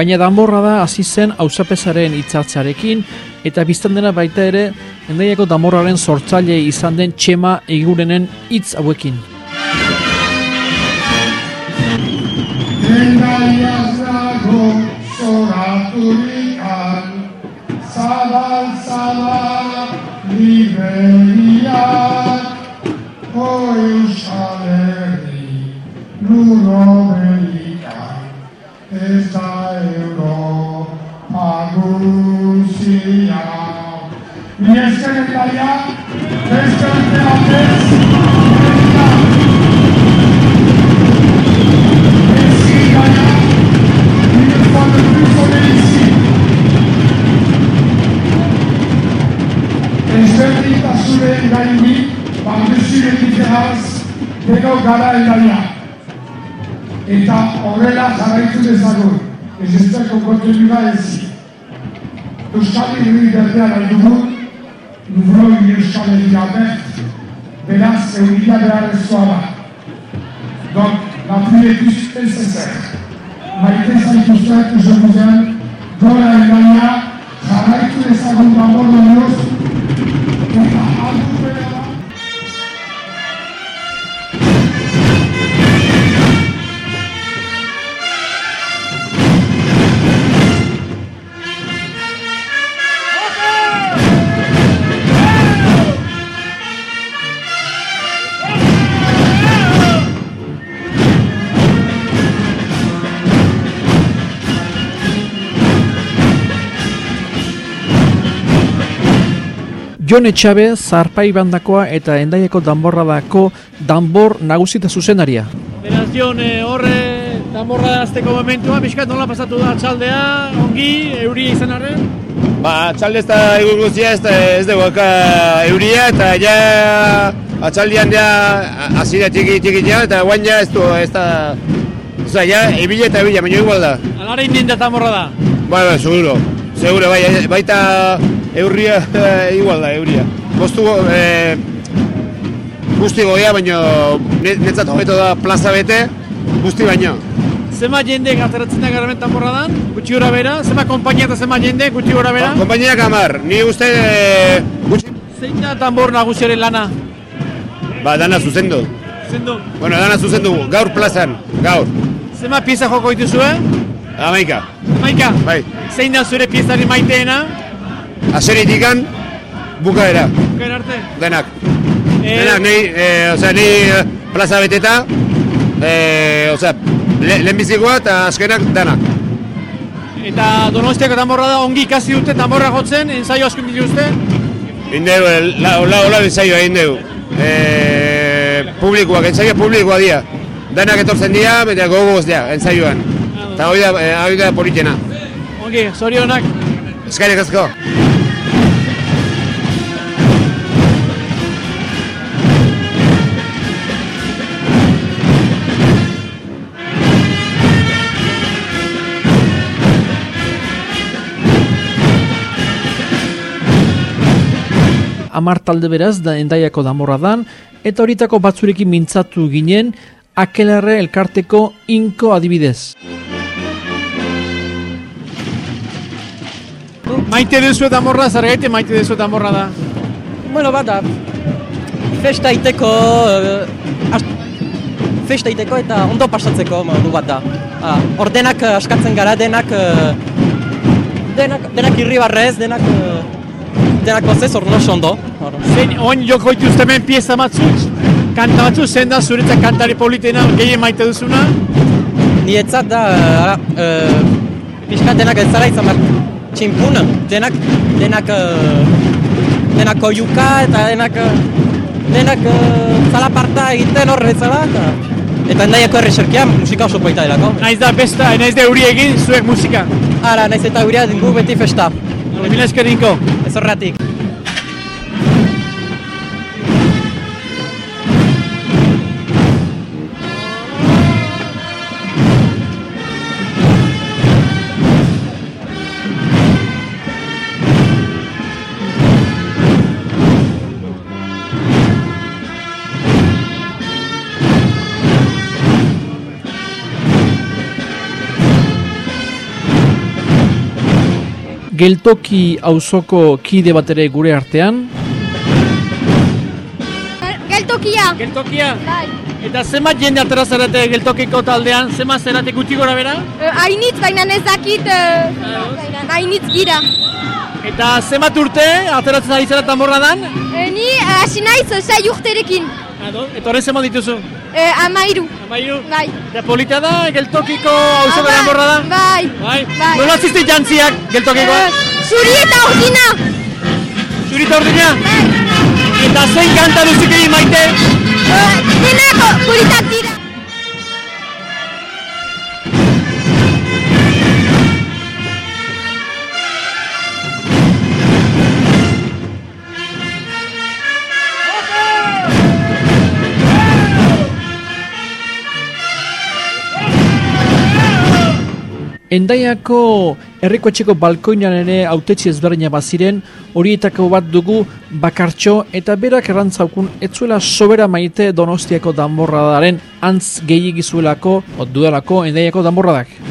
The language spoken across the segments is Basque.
Baina danborra da hasi zen auzapezaren hitzartzarekin eta biztan dena baita ere endaiako danborraren sortzaile izan den txema egurenen hitz hauekin. Endaiaz dago zoraturikan Zabal, zabal, gaini, par-dessus les différences, deno gara endaia. Eta horrela jarraitu dezagun. Et j'espère qu'on continuera ainsi. Euskal Herri berdea nahi dugu, nous voulons une Euskal Herri aberte, beraz, euria beharrezkoa da. Donc, la pluie est plus nécessaire. Maite zaituzteak usamuzean, gora egaia, jarraitu Jon Etxabe, Zarpai bandakoa eta Endaiako danborradako danbor nagusita zuzenaria. Beraz, Jon, eh, horre, danborra azteko momentua, pixkat nola pasatu da txaldea, ongi, euria izan arren? Ba, atxalde ez da egur guztia, ez, da, ez dugu euria, eta ja atxaldian ja hasi da txiki txiki ja, eta guain ja ez du, ez da... Osa, ja, ebile eta ebile, baina igual da. Alara indien da danborra da. Ba, ba, seguro, seguro, bai, baita eurria, igual da, euria. Boztu, eh, guzti goia, baina netzat hobeto da plaza bete, guzti baino. Zema jende ateratzen da garament danborra dan, gutxi gora bera, zema kompainia eta zema jende, gutxi gora bera. Kompainiak amar, ni uste eh, gutxi, Zein da danbor nagusiaren lana? ba, dana zuzendu. Zendu, Bueno, dana zuzendu, gaur plazan, gaur. zema pieza joko dituzue? Amaika, Maika, bai. zein da zure piezari maiteena? Aseritikan, bukaera, Bukaer arte. denak. Eh, Denak, nahi, eh, osea, ni eh, plaza beteta, eh, osea, le, lehenbizikoa eta azkenak danak. Eta donostiako danborra da, ongi ikasi dute danborra jotzen, ensaio asko dituzte. Indeu, la, la, la bizaioa egin dugu. Eh, publikoak, ensaio publikoa dira. Danak etortzen dira, eta gogoz dira, ensaioan. Eta hori da, hori da politena. Ongi, zorionak. Eskarek asko. Amar talde beraz da Endaiako danborra dan eta horitako batzurekin mintzatu ginen Akelarre elkarteko inko adibidez. Maite duzu danborra, zergaiti maite duzu danborra da. Bueno, bada, festa iteko, uh, ast- festa iteko eta ondo pasatzeko modu bat da. Ah, ordenak eh, askatzen gara, denak, eh, denak, denak irribarrez, denak, eh, denak gozez, hor oso ondo. Zein, oin joko dituzte hemen pieza batzuk, kanta batzuk, zein da zuretzat kantari politena gehien maite duzuna? Nietzat da, uh, ara, uh, pixka denak ez zara izan behar tximpun, denak, denak, uh, denak oiuka eta denak, uh, denak uh, zalaparta egiten horre zala, eta, eta endaiako erreserkian musika oso poita delako. Naiz da besta, naiz da euri egin zuek musika. Ara, naiz eta gurea dingu beti festa, Mila eskerrinko. ez geltoki auzoko kide bat ere gure artean. Geltokia. Geltokia. Bai. Eta zenbat jende atera zarete geltokiko taldean, zenbat zerate guti gora bera? Uh, Ainitz, baina ez dakit, uh, ainitz gira. Eta zenbat urte ateratzen ari zara tamborradan? Uh, ni hasi naiz uh, sei urterekin. Ado, eta horren zenbat dituzu? Uh, amairu. Amairu? Bai. Eta polita da geltokiko auzoko Ah, tamborrada? Bai. Bai? Bai. Nola zizte jantziak geltokikoa? Uh, zuri eta ordina. Zurita urdina? Bai. Eta zein kanta duzik egin maite? Uh, denako politak dira. Endaiako herrikoetxeko balkoinan ere autetxi ezberdina baziren, horietako bat dugu bakartxo eta berak errantzaukun etzuela sobera maite donostiako danborradaren antz gehiagizuelako, o dudalako endaiako danborradak.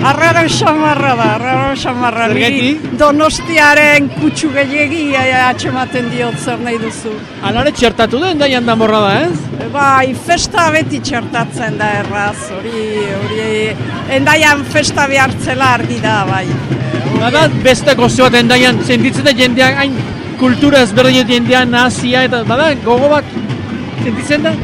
Arraro xamarra da, arraro xamarra. Zergatik? Donostiaren kutsu gehiagi atxematen diot zer nahi duzu. Alare txertatu da endaian danborrada, ez? Bai, festa beti txertatzen da erraz, hori, hori, endaian festa behartzela argi da, bai. Bada beste gozo bat endaian, sentitzen da jendeak hain kultura ezberdin jendean nazia eta bada gogo bat sentitzen da?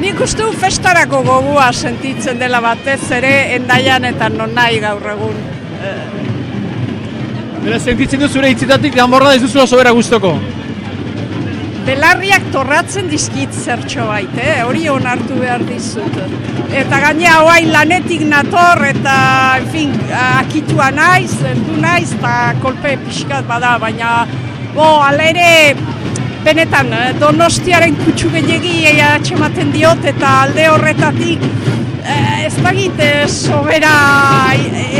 Nik uste du festarako gogua sentitzen dela batez ere endaian eta non nahi gaur egun. Bera sentitzen du zure hitzitatik danborrada ez duzula sobera guztoko. Belarriak torratzen dizkit zertxo bait, eh? hori onartu behar dizut. Eta gainea hoain lanetik nator eta, en fin, akitua naiz, heldu naiz, eta kolpe pixkat bada, baina, bo, ala ere, benetan, eh, donostiaren kutsu gehiagi atxematen diot, eta alde horretatik, eh, ez dakit, eh, sobera,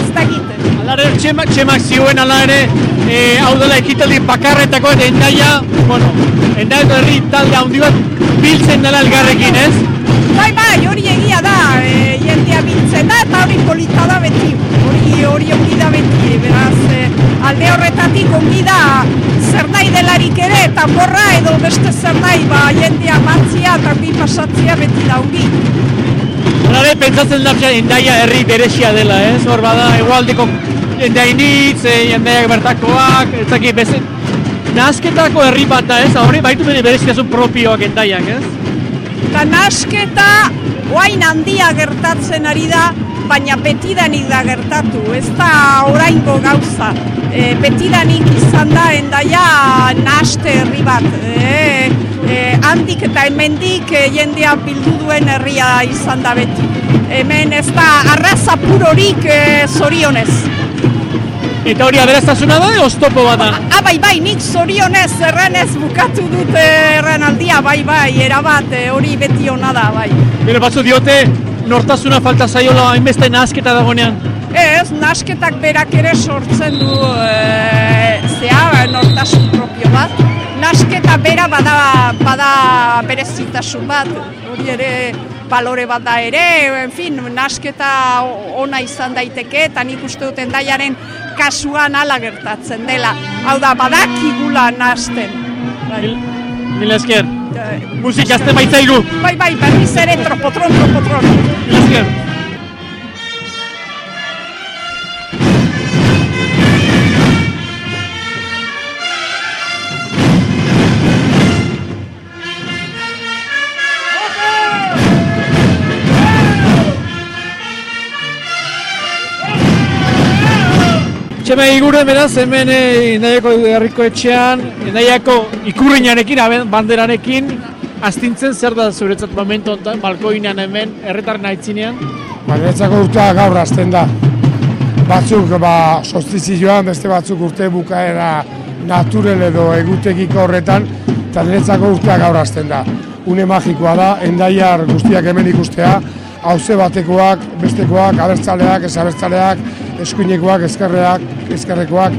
ez dakit. Alare txemak, txemak zioen ala ere, e, hau dela ekitaldi bakarretako eta endaia, bueno, endaiako herri talde handi bat biltzen dela elgarrekin, ez? Bai, bai, hori egia da, e, jendea biltzen da eta hori polita da beti, hori hori ongi da beti, beraz, e, alde horretatik ongi da zer nahi ere, eta borra edo beste zer nahi, ba, jendea batzia eta bi pasatzia beti da ongi. Alare pentsatzen da endaia herri beresia dela, ez? Hor bada, egualdeko endainitz, e, endaiak bertakoak, ez dakit, beste, Nazketako herri bat da ez, hori baitu bere berezitasun propioak endaiak ez? Eta nasketa oain handia gertatzen ari da, baina betidanik da gertatu, ez da oraingo gauza. E, betidanik izan da endaia naste herri bat. E, e, handik eta hemendik e, jendea bildu duen herria izan da beti. Hemen ez da arraza purorik e, zorionez. Eta hori aberaztasuna da, oztopo bat da? Ah, bai, bai, nik zorionez erranez bukatu dute erranaldia, bai, bai, erabat, e, hori beti ona da, bai. Bero batzu diote, nortasuna falta zaiola hainbeste nasketa dagoenean. Ez, nasketak berak ere sortzen du e, zea, nortasun propio bat. Nasketa bera bada, bada berezitasun bat, hori ere balore bat da ere, en fin, nasketa ona izan daiteke, eta nik uste dut endaiaren kasuan ala gertatzen dela. Hau da, badakigula nasten. Bai. Mil, mil esker. Musik azte baitzaigu. Bai, bai, berriz ere tropotron, tropotron. Mil Txema igure beraz, hemen eh, Endaiako herriko etxean, Endaiako ikurriñarekin, aben, banderarekin, astintzen zer da zuretzat momentu honetan, balkoinean hemen, herritarren aitzinean? Baina urtea gaur hasten da. Batzuk ba, sostizioan, beste batzuk urte bukaera naturel edo egutegiko horretan, eta niretzako urtea gaur hasten da. Une magikoa da, endaiar guztiak hemen ikustea, hauze batekoak, bestekoak, abertzaleak, ez abertzaleak, eskuinekoak, ezkerreak, ezkerrekoak,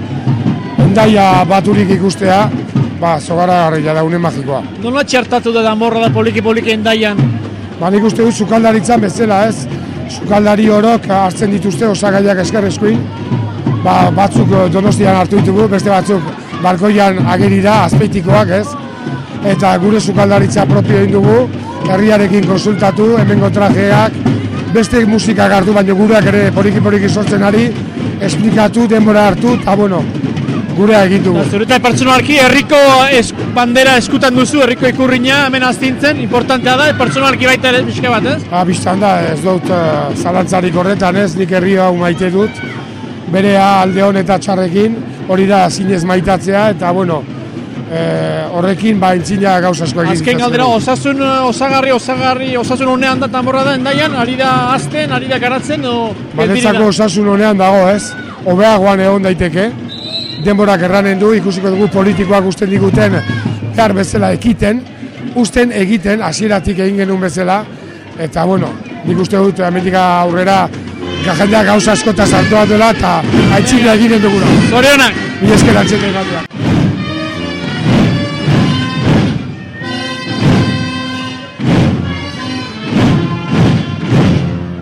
endaia baturik ikustea, ba, zogara garrila da, une magikoa. Nola txertatu da damorra da poliki-poliki endaian? Ba, nik uste dut sukaldaritzan bezala, ez? sukaldari orok hartzen dituzte osagaiak eskerrezkuin, ba, batzuk donostian hartu ditugu, beste batzuk balkoian ageri da, azpeitikoak ez, eta gure sukaldaritza propio egin dugu, herriarekin konsultatu, hemengo trajeak, beste musika hartu, baina gureak ere poliki-poliki sortzen ari, esplikatu, denbora hartu, eta bueno, gurea egin dugu. Zureta pertsonalki herriko es, bandera eskutan duzu, herriko ikurriña hemen aztintzen, importantea da, pertsonalki baita ere pixka bat, ez? Ha, biztan da, ez dut uh, zalantzarik horretan ez, nik herri hau maite dut, berea alde hon eta txarrekin, hori da zinez maitatzea, eta bueno, eh, horrekin ba entzina gauza asko egin. Azken galdera, osasun eh, osagarri, osagarri, osasun honean da tamborra da endaian, ari da azten, ari da garatzen, o... Banetzako osasun honean dago ez, hobeagoan egon daiteke, denborak erranen du, ikusiko dugu politikoak usten diguten, gar bezala ekiten, usten egiten, hasieratik egin genuen bezala, eta bueno, nik uste dut, amendik aurrera, Gajendea gauza askota sartu bat duela eta haitxina eginen duguna. Zorionak! Mi esker antzete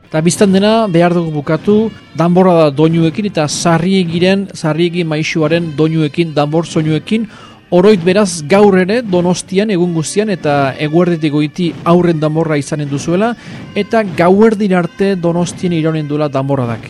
Eta biztan dena behar dugu bukatu, danborra da doinuekin eta sarriegiren, sarriegi maixuaren doinuekin, danbor soinuekin, Oroit beraz gaur ere donostian egun guztian eta eguerdetik goiti aurren danborra izanen duzuela eta gauerdin arte donostien iraunen duela danborradak.